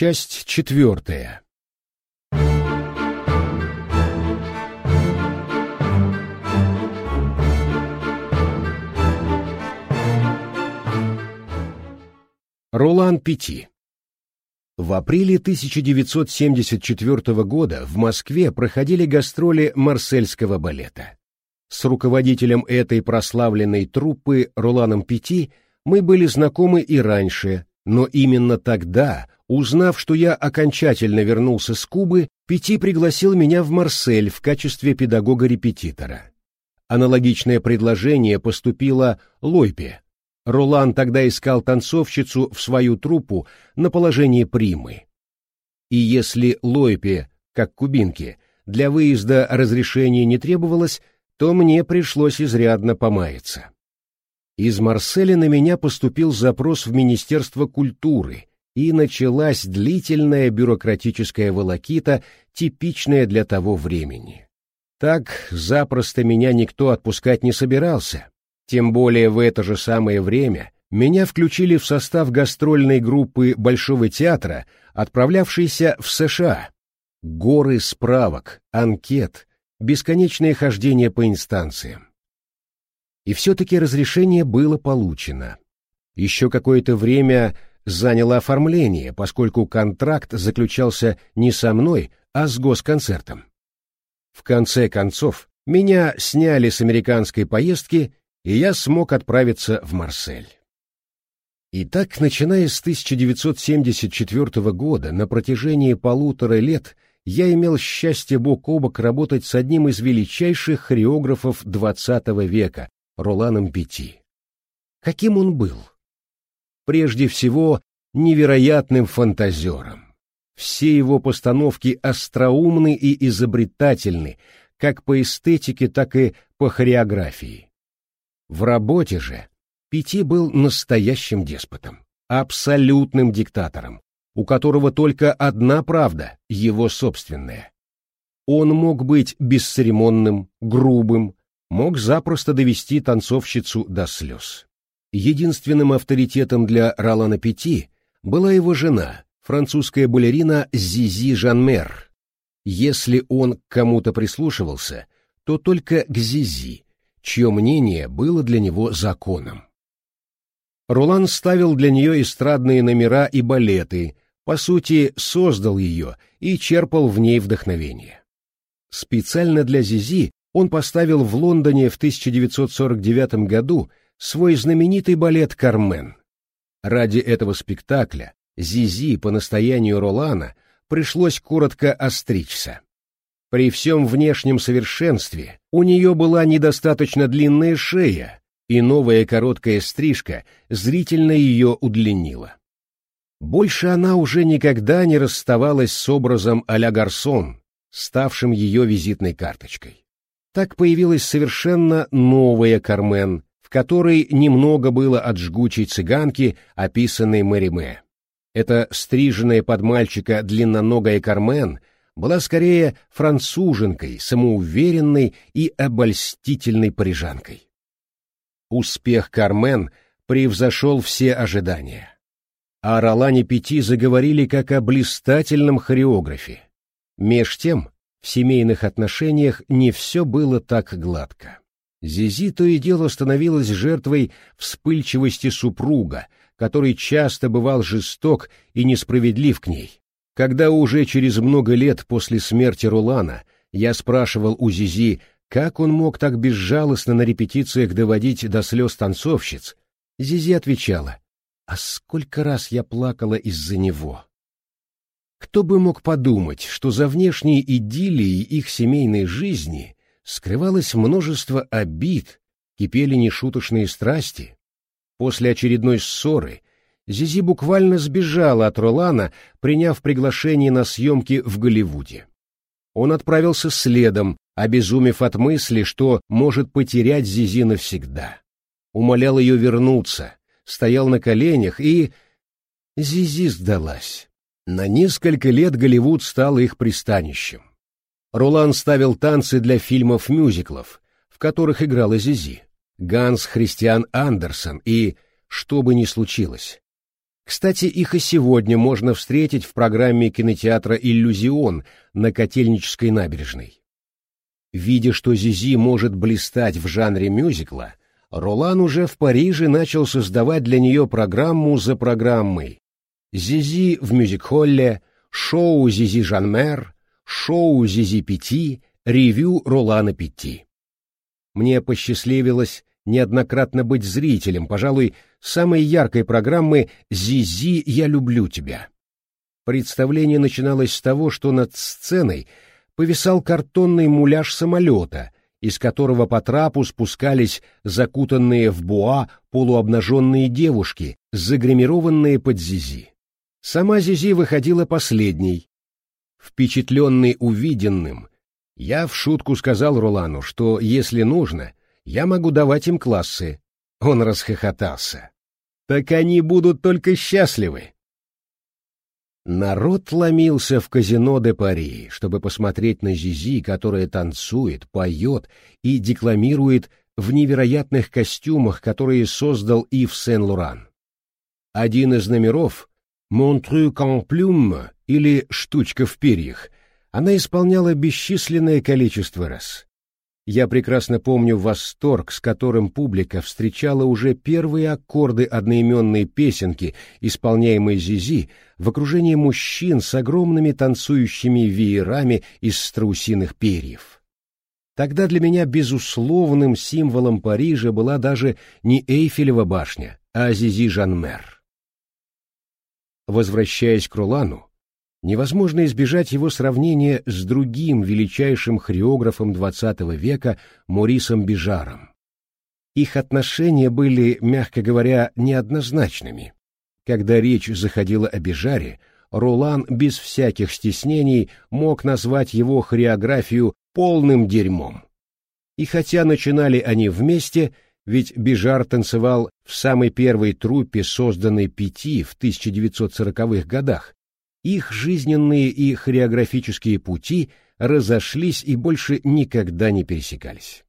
Часть четвертая. Ролан Пяти В апреле 1974 года в Москве проходили гастроли марсельского балета. С руководителем этой прославленной труппы Роланом Пяти мы были знакомы и раньше, но именно тогда, узнав, что я окончательно вернулся с Кубы, Пяти пригласил меня в Марсель в качестве педагога-репетитора. Аналогичное предложение поступило Лойпе. Ролан тогда искал танцовщицу в свою труппу на положение примы. И если Лойпе, как кубинке, для выезда разрешения не требовалось, то мне пришлось изрядно помаяться. Из Марселя на меня поступил запрос в Министерство культуры, и началась длительная бюрократическая волокита, типичная для того времени. Так запросто меня никто отпускать не собирался, тем более в это же самое время меня включили в состав гастрольной группы Большого театра, отправлявшейся в США. Горы справок, анкет, бесконечное хождение по инстанциям. И все-таки разрешение было получено. Еще какое-то время заняло оформление, поскольку контракт заключался не со мной, а с госконцертом. В конце концов, меня сняли с американской поездки, и я смог отправиться в Марсель. Итак, начиная с 1974 года, на протяжении полутора лет я имел счастье бок о бок работать с одним из величайших хореографов XX века, Роланом Пяти. Каким он был? Прежде всего, невероятным фантазером. Все его постановки остроумны и изобретательны, как по эстетике, так и по хореографии. В работе же Пяти был настоящим деспотом, абсолютным диктатором, у которого только одна правда, его собственная. Он мог быть бесцеремонным, грубым, мог запросто довести танцовщицу до слез. Единственным авторитетом для Ролана Пяти была его жена, французская балерина Зизи Жанмер. Если он к кому-то прислушивался, то только к Зизи, чье мнение было для него законом. Ролан ставил для нее эстрадные номера и балеты, по сути, создал ее и черпал в ней вдохновение. Специально для Зизи он поставил в Лондоне в 1949 году свой знаменитый балет «Кармен». Ради этого спектакля Зизи по настоянию Ролана пришлось коротко остричься. При всем внешнем совершенстве у нее была недостаточно длинная шея, и новая короткая стрижка зрительно ее удлинила. Больше она уже никогда не расставалась с образом а-ля Гарсон, ставшим ее визитной карточкой. Так появилась совершенно новая Кармен, в которой немного было от жгучей цыганки, описанной Мэриме. Эта стриженная под мальчика длинноногая Кармен была скорее француженкой, самоуверенной и обольстительной парижанкой. Успех Кармен превзошел все ожидания. О Ролане Пяти заговорили как о блистательном хореографе. Меж тем, в семейных отношениях не все было так гладко. Зизи то и дело становилась жертвой вспыльчивости супруга, который часто бывал жесток и несправедлив к ней. Когда уже через много лет после смерти Рулана я спрашивал у Зизи, как он мог так безжалостно на репетициях доводить до слез танцовщиц, Зизи отвечала, «А сколько раз я плакала из-за него!» Кто бы мог подумать, что за внешней идиллией их семейной жизни скрывалось множество обид, кипели нешуточные страсти. После очередной ссоры Зизи буквально сбежала от Ролана, приняв приглашение на съемки в Голливуде. Он отправился следом, обезумев от мысли, что может потерять Зизи навсегда. Умолял ее вернуться, стоял на коленях и... Зизи сдалась. На несколько лет Голливуд стал их пристанищем. Ролан ставил танцы для фильмов-мюзиклов, в которых играла Зизи, Ганс Христиан Андерсон и «Что бы ни случилось». Кстати, их и сегодня можно встретить в программе кинотеатра «Иллюзион» на Котельнической набережной. Видя, что Зизи может блистать в жанре мюзикла, Ролан уже в Париже начал создавать для нее программу за программой. Зизи в мюзик-холле, шоу Зизи Жанмер, шоу Зизи Пяти, ревю Ролана Пяти. Мне посчастливилось неоднократно быть зрителем, пожалуй, самой яркой программы «Зизи, я люблю тебя». Представление начиналось с того, что над сценой повисал картонный муляж самолета, из которого по трапу спускались закутанные в буа полуобнаженные девушки, загримированные под Зизи. Сама Зизи выходила последней. Впечатленный увиденным, я в шутку сказал Ролану, что, если нужно, я могу давать им классы. Он расхохотался. Так они будут только счастливы. Народ ломился в казино де Пари, чтобы посмотреть на Зизи, которая танцует, поет и декламирует в невероятных костюмах, которые создал Ив Сен-Луран. Один из номеров «Монтрю кан или «Штучка в перьях» она исполняла бесчисленное количество раз. Я прекрасно помню восторг, с которым публика встречала уже первые аккорды одноименной песенки, исполняемой Зизи, в окружении мужчин с огромными танцующими веерами из страусиных перьев. Тогда для меня безусловным символом Парижа была даже не Эйфелева башня, а Зизи Жанмер. Возвращаясь к Рулану, невозможно избежать его сравнения с другим величайшим хореографом XX века Морисом Бижаром. Их отношения были, мягко говоря, неоднозначными. Когда речь заходила о Бижаре, Ролан без всяких стеснений мог назвать его хореографию полным дерьмом. И хотя начинали они вместе, ведь Бижар танцевал в самой первой труппе, созданной Пяти в 1940-х годах, их жизненные и хореографические пути разошлись и больше никогда не пересекались.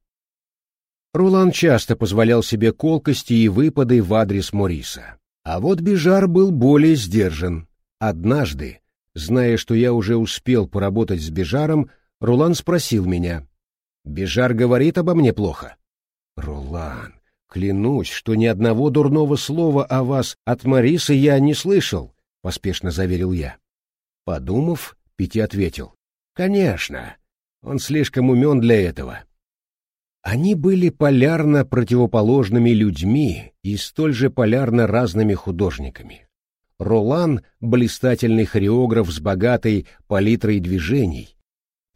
Рулан часто позволял себе колкости и выпады в адрес Мориса. А вот Бижар был более сдержан. Однажды, зная, что я уже успел поработать с Бижаром, Рулан спросил меня. «Бижар говорит обо мне плохо?» «Рулан, клянусь, что ни одного дурного слова о вас от Мориса я не слышал», — поспешно заверил я. Подумав, Пяти ответил. «Конечно, он слишком умен для этого». Они были полярно противоположными людьми и столь же полярно разными художниками. Ролан — блистательный хореограф с богатой палитрой движений.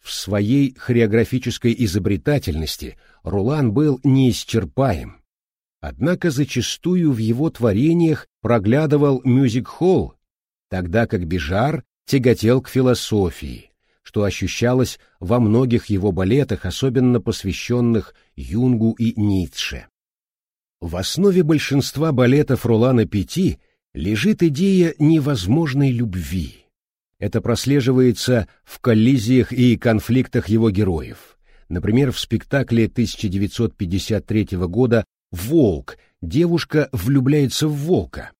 В своей хореографической изобретательности Ролан был неисчерпаем. Однако зачастую в его творениях проглядывал мюзик-холл, тогда как Бижар тяготел к философии, что ощущалось во многих его балетах, особенно посвященных Юнгу и Ницше. В основе большинства балетов Ролана Пяти лежит идея невозможной любви. Это прослеживается в коллизиях и конфликтах его героев. Например, в спектакле 1953 года «Волк» девушка влюбляется в волка.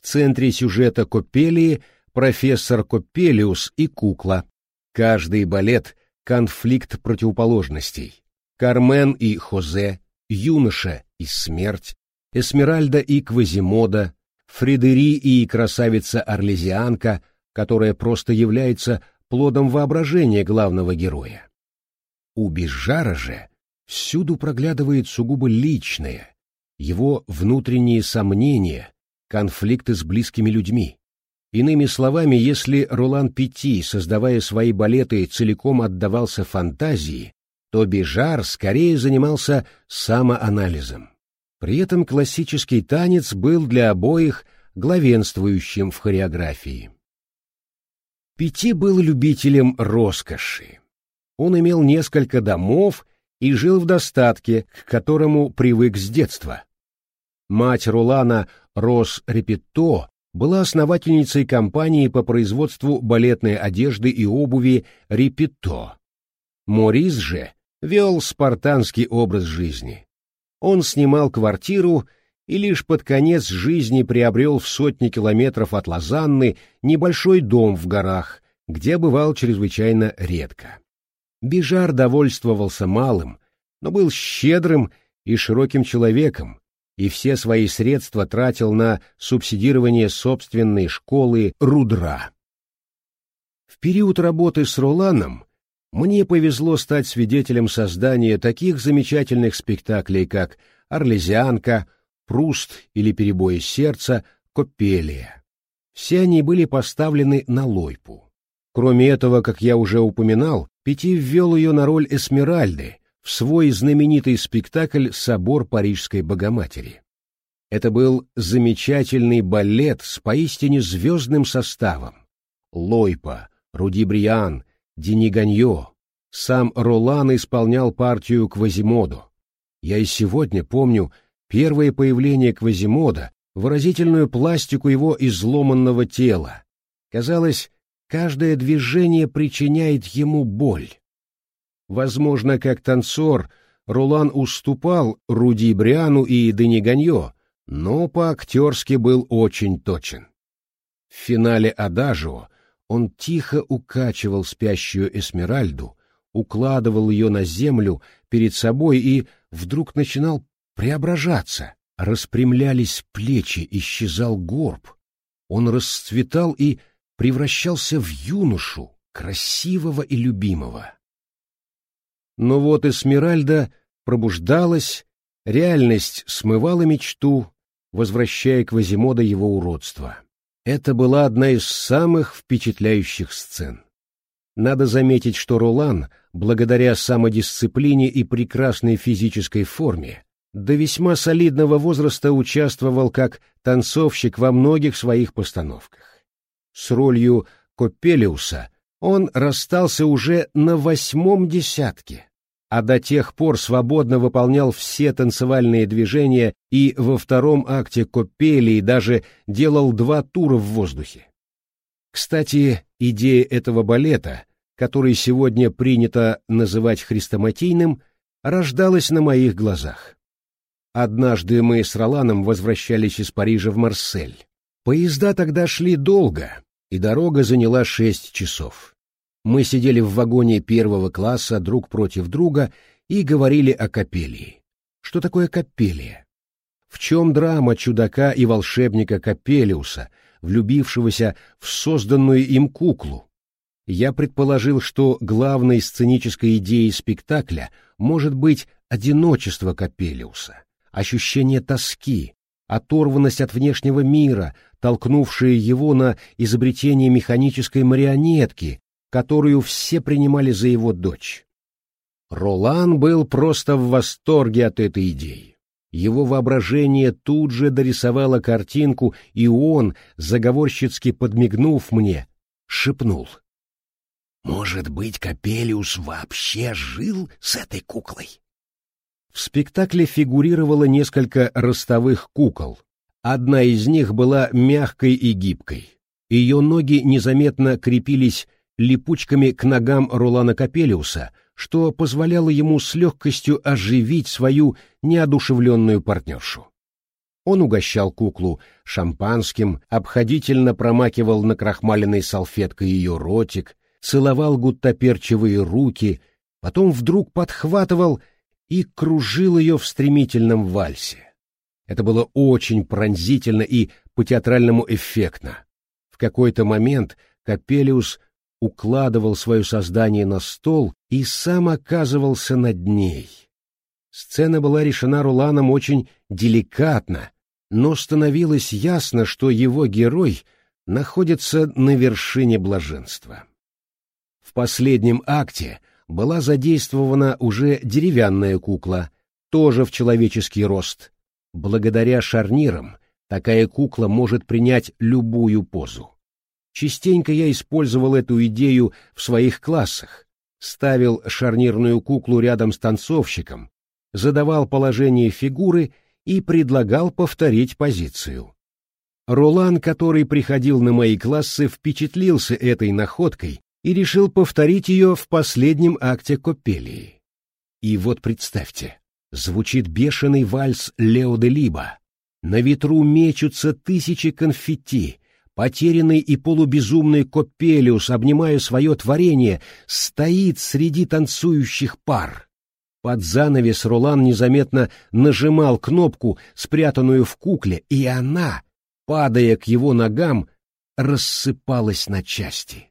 В центре сюжета Копелии профессор Копелиус и кукла. Каждый балет — конфликт противоположностей. Кармен и Хозе, юноша и смерть, Эсмеральда и Квазимода, Фредери и красавица-орлезианка, которая просто является плодом воображения главного героя. У Бижара же всюду проглядывает сугубо личное, его внутренние сомнения, конфликты с близкими людьми. Иными словами, если Ролан Пяти, создавая свои балеты, целиком отдавался фантазии, то Бижар скорее занимался самоанализом. При этом классический танец был для обоих главенствующим в хореографии. Пяти был любителем роскоши. Он имел несколько домов и жил в достатке, к которому привык с детства. Мать Рулана Рос Репетто была основательницей компании по производству балетной одежды и обуви «Репито». Морис же вел спартанский образ жизни. Он снимал квартиру и лишь под конец жизни приобрел в сотни километров от Лозанны небольшой дом в горах, где бывал чрезвычайно редко. Бижар довольствовался малым, но был щедрым и широким человеком, и все свои средства тратил на субсидирование собственной школы Рудра. В период работы с Роланом мне повезло стать свидетелем создания таких замечательных спектаклей, как «Орлезианка», «Пруст» или «Перебои сердца», «Копелия». Все они были поставлены на лойпу. Кроме этого, как я уже упоминал, Пяти ввел ее на роль Эсмеральды в свой знаменитый спектакль «Собор Парижской Богоматери». Это был замечательный балет с поистине звездным составом. Лойпа, Руди Бриан, Дени Ганьо. Сам Ролан исполнял партию Квазимоду. Я и сегодня помню первое появление Квазимода, выразительную пластику его изломанного тела. Казалось, каждое движение причиняет ему боль. Возможно, как танцор, Ролан уступал Руди Бриану и Дени но по-актерски был очень точен. В финале «Адажио» Он тихо укачивал спящую Эсмеральду, укладывал ее на землю перед собой и вдруг начинал преображаться. Распрямлялись плечи, исчезал горб. Он расцветал и превращался в юношу, красивого и любимого. Но вот Эсмеральда пробуждалась, реальность смывала мечту, возвращая Квазимода его уродство. Это была одна из самых впечатляющих сцен. Надо заметить, что Ролан, благодаря самодисциплине и прекрасной физической форме, до весьма солидного возраста участвовал как танцовщик во многих своих постановках. С ролью Копелиуса он расстался уже на восьмом десятке а до тех пор свободно выполнял все танцевальные движения и во втором акте Копелии даже делал два тура в воздухе. Кстати, идея этого балета, который сегодня принято называть хрестоматийным, рождалась на моих глазах. Однажды мы с Роланом возвращались из Парижа в Марсель. Поезда тогда шли долго, и дорога заняла шесть часов. Мы сидели в вагоне первого класса друг против друга и говорили о Капелии. Что такое Капелия? В чем драма чудака и волшебника Капелиуса, влюбившегося в созданную им куклу? Я предположил, что главной сценической идеей спектакля может быть одиночество Капелиуса, ощущение тоски, оторванность от внешнего мира, толкнувшая его на изобретение механической марионетки, которую все принимали за его дочь. Ролан был просто в восторге от этой идеи. Его воображение тут же дорисовало картинку, и он, заговорщицки подмигнув мне, шепнул. «Может быть, Капелиус вообще жил с этой куклой?» В спектакле фигурировало несколько ростовых кукол. Одна из них была мягкой и гибкой. Ее ноги незаметно крепились липучками к ногам Ролана Капелиуса, что позволяло ему с легкостью оживить свою неодушевленную партнершу. Он угощал куклу шампанским, обходительно промакивал на крахмаленной салфеткой ее ротик, целовал гуттаперчевые руки, потом вдруг подхватывал и кружил ее в стремительном вальсе. Это было очень пронзительно и по-театральному эффектно. В какой-то момент Капелиус укладывал свое создание на стол и сам оказывался над ней. Сцена была решена Руланом очень деликатно, но становилось ясно, что его герой находится на вершине блаженства. В последнем акте была задействована уже деревянная кукла, тоже в человеческий рост. Благодаря шарнирам такая кукла может принять любую позу. Частенько я использовал эту идею в своих классах, ставил шарнирную куклу рядом с танцовщиком, задавал положение фигуры и предлагал повторить позицию. Ролан, который приходил на мои классы, впечатлился этой находкой и решил повторить ее в последнем акте Копелии. И вот представьте, звучит бешеный вальс Лео де Либо, На ветру мечутся тысячи конфетти. Потерянный и полубезумный Копелиус, обнимая свое творение, стоит среди танцующих пар. Под занавес Ролан незаметно нажимал кнопку, спрятанную в кукле, и она, падая к его ногам, рассыпалась на части.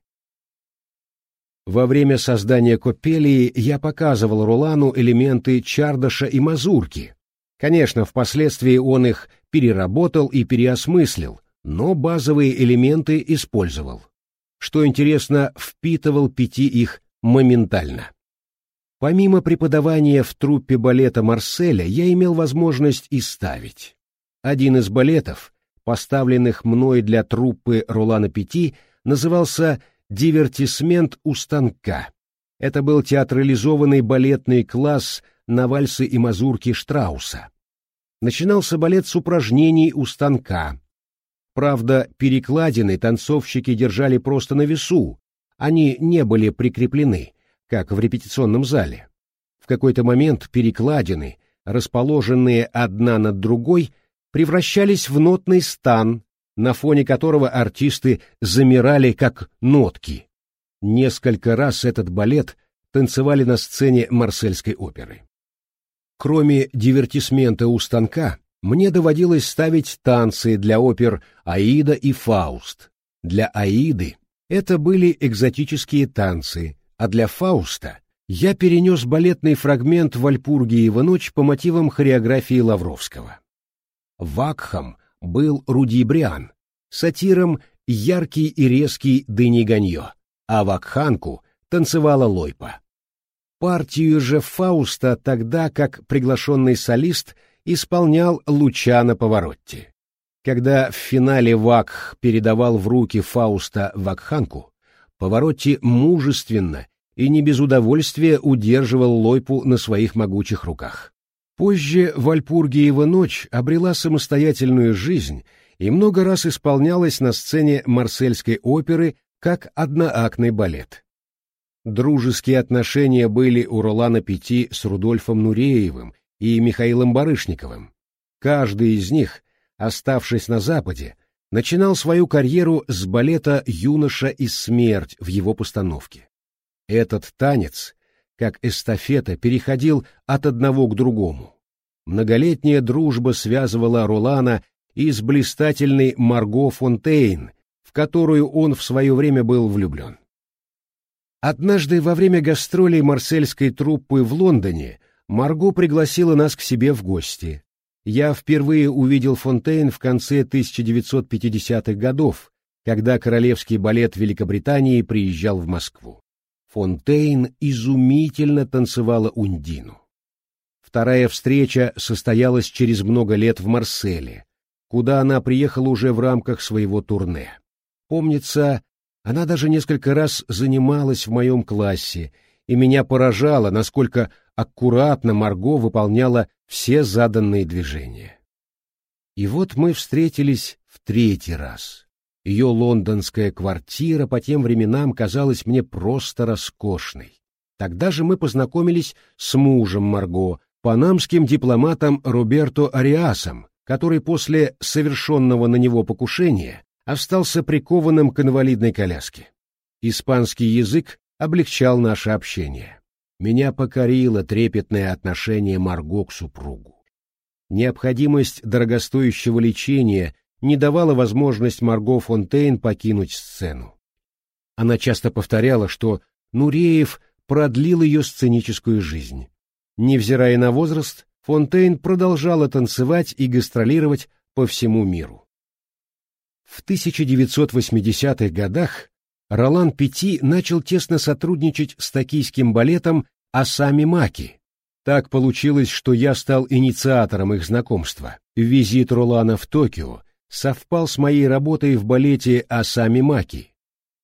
Во время создания Копелии я показывал Ролану элементы Чардаша и Мазурки. Конечно, впоследствии он их переработал и переосмыслил, но базовые элементы использовал. Что интересно, впитывал пяти их моментально. Помимо преподавания в труппе балета Марселя, я имел возможность и ставить. Один из балетов, поставленных мной для труппы Ролана Пяти, назывался «Дивертисмент у станка». Это был театрализованный балетный класс на вальсы и мазурки Штрауса. Начинался балет с упражнений у станка. Правда, перекладины танцовщики держали просто на весу, они не были прикреплены, как в репетиционном зале. В какой-то момент перекладины, расположенные одна над другой, превращались в нотный стан, на фоне которого артисты замирали как нотки. Несколько раз этот балет танцевали на сцене Марсельской оперы. Кроме дивертисмента у станка, мне доводилось ставить танцы для опер «Аида» и «Фауст». Для «Аиды» это были экзотические танцы, а для Фауста я перенес балетный фрагмент «Вальпургиева ночь» по мотивам хореографии Лавровского. Вакхам был Руди Бриан, сатиром яркий и резкий Дыни Ганьо, а Вакханку танцевала Лойпа. Партию же Фауста тогда, как приглашенный солист, исполнял Лучано Поворотти. Когда в финале Вакх передавал в руки Фауста Вакханку, Поворотти мужественно и не без удовольствия удерживал Лойпу на своих могучих руках. Позже Вальпургиева ночь обрела самостоятельную жизнь и много раз исполнялась на сцене Марсельской оперы как одноактный балет. Дружеские отношения были у Ролана Пяти с Рудольфом Нуреевым и Михаилом Барышниковым. Каждый из них, оставшись на Западе, начинал свою карьеру с балета «Юноша и смерть» в его постановке. Этот танец, как эстафета, переходил от одного к другому. Многолетняя дружба связывала Ролана и с блистательной Марго Фонтейн, в которую он в свое время был влюблен. Однажды во время гастролей марсельской труппы в Лондоне Марго пригласила нас к себе в гости. Я впервые увидел Фонтейн в конце 1950-х годов, когда Королевский балет Великобритании приезжал в Москву. Фонтейн изумительно танцевала Ундину. Вторая встреча состоялась через много лет в Марселе, куда она приехала уже в рамках своего турне. Помнится, она даже несколько раз занималась в моем классе, и меня поражало, насколько аккуратно Марго выполняла все заданные движения. И вот мы встретились в третий раз. Ее лондонская квартира по тем временам казалась мне просто роскошной. Тогда же мы познакомились с мужем Марго, панамским дипломатом Роберто Ариасом, который после совершенного на него покушения остался прикованным к инвалидной коляске. Испанский язык облегчал наше общение. Меня покорило трепетное отношение Марго к супругу. Необходимость дорогостоящего лечения не давала возможность Марго Фонтейн покинуть сцену. Она часто повторяла, что Нуреев продлил ее сценическую жизнь. Невзирая на возраст, Фонтейн продолжала танцевать и гастролировать по всему миру. В 1980-х годах Ролан Пяти начал тесно сотрудничать с токийским балетом Асами Маки. Так получилось, что я стал инициатором их знакомства. Визит Ролана в Токио совпал с моей работой в балете Асами Маки.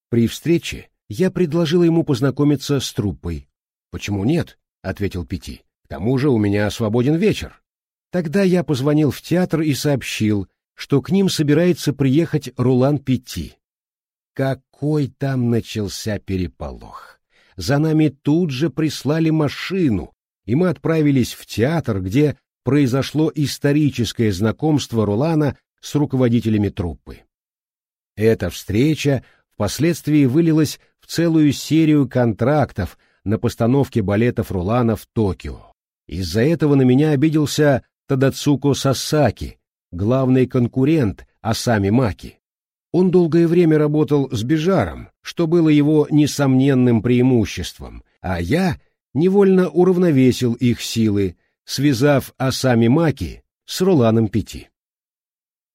При встрече я предложил ему познакомиться с труппой. «Почему нет?» — ответил Пяти. «К тому же у меня свободен вечер». Тогда я позвонил в театр и сообщил, что к ним собирается приехать Рулан Пяти. Какой там начался переполох! За нами тут же прислали машину, и мы отправились в театр, где произошло историческое знакомство Рулана с руководителями труппы. Эта встреча впоследствии вылилась в целую серию контрактов на постановке балетов Рулана в Токио. Из-за этого на меня обиделся Тадацуко Сасаки, главный конкурент Асами Маки. Он долгое время работал с Бежаром, что было его несомненным преимуществом, а я невольно уравновесил их силы, связав Асами Маки с Руланом Пяти.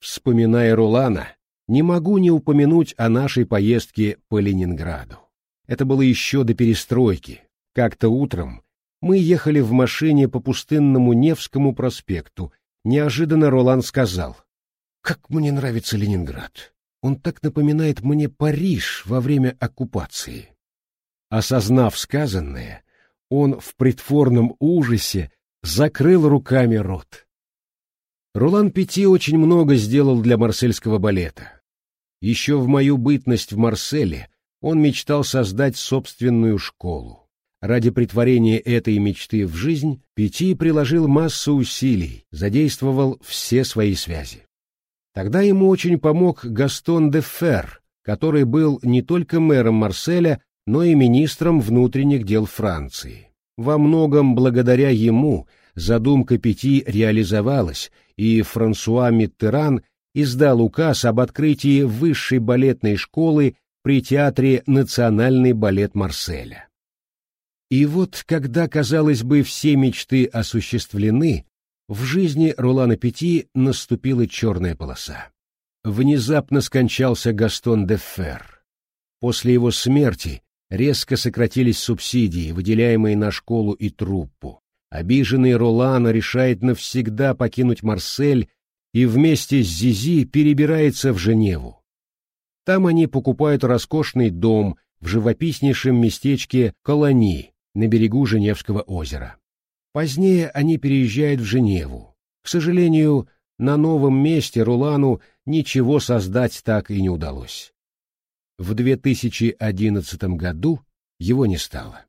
Вспоминая Рулана, не могу не упомянуть о нашей поездке по Ленинграду. Это было еще до перестройки. Как-то утром мы ехали в машине по пустынному Невскому проспекту. Неожиданно Ролан сказал, «Как мне нравится Ленинград! Он так напоминает мне Париж во время оккупации». Осознав сказанное, он в притворном ужасе закрыл руками рот. Ролан Пяти очень много сделал для марсельского балета. Еще в мою бытность в Марселе он мечтал создать собственную школу. Ради притворения этой мечты в жизнь Пяти приложил массу усилий, задействовал все свои связи. Тогда ему очень помог Гастон де Фер, который был не только мэром Марселя, но и министром внутренних дел Франции. Во многом благодаря ему задумка Пяти реализовалась, и Франсуа Миттеран издал указ об открытии высшей балетной школы при театре «Национальный балет Марселя». И вот, когда, казалось бы, все мечты осуществлены, в жизни Ролана Пяти наступила черная полоса. Внезапно скончался Гастон де Фер. После его смерти резко сократились субсидии, выделяемые на школу и труппу. Обиженный Ролан решает навсегда покинуть Марсель и вместе с Зизи перебирается в Женеву. Там они покупают роскошный дом в живописнейшем местечке Колони на берегу Женевского озера. Позднее они переезжают в Женеву. К сожалению, на новом месте Рулану ничего создать так и не удалось. В 2011 году его не стало.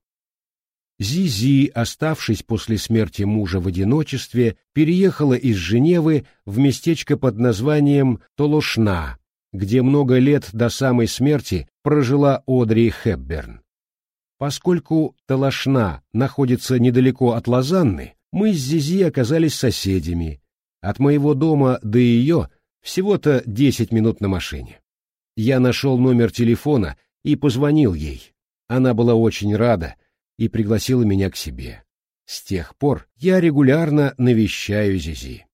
Зизи, оставшись после смерти мужа в одиночестве, переехала из Женевы в местечко под названием Толошна, где много лет до самой смерти прожила Одри Хепберн. Поскольку Толошна находится недалеко от Лозанны, мы с Зизи оказались соседями. От моего дома до ее всего-то 10 минут на машине. Я нашел номер телефона и позвонил ей. Она была очень рада, и пригласила меня к себе. С тех пор я регулярно навещаю Зизи.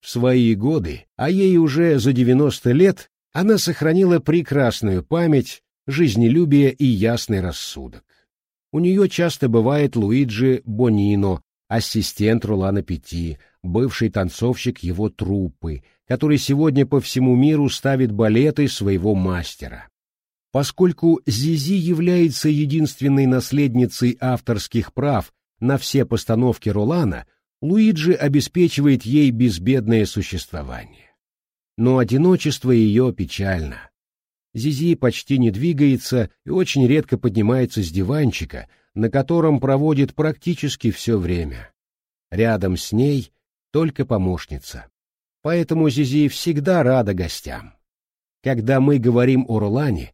В свои годы, а ей уже за 90 лет, она сохранила прекрасную память, жизнелюбие и ясный рассудок. У нее часто бывает Луиджи Бонино, ассистент Рулана Пяти, бывший танцовщик его труппы, который сегодня по всему миру ставит балеты своего мастера. Поскольку Зизи является единственной наследницей авторских прав на все постановки Ролана, Луиджи обеспечивает ей безбедное существование. Но одиночество ее печально. Зизи почти не двигается и очень редко поднимается с диванчика, на котором проводит практически все время. Рядом с ней только помощница. Поэтому Зизи всегда рада гостям. Когда мы говорим о Ролане,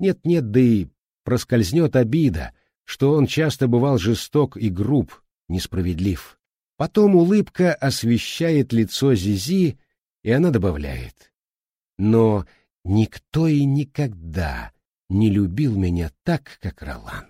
нет-нет, да и проскользнет обида, что он часто бывал жесток и груб, несправедлив. Потом улыбка освещает лицо Зизи, и она добавляет. Но никто и никогда не любил меня так, как Ролан.